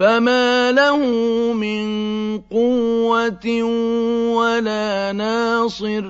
فما له من قوة ولا ناصر